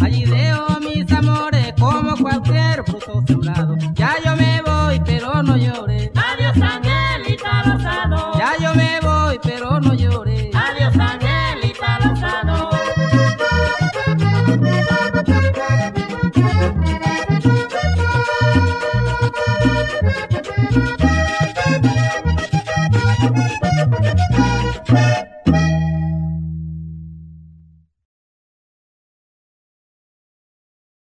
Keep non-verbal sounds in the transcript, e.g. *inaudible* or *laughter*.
Allí veo mis amores como cualquier fruto sembrado. Ya yo me voy, pero no lloré. Adiós, Angelita Rosado. Ya yo me voy, pero no lloré. Adiós, Angelita Rosado. Thank. *laughs*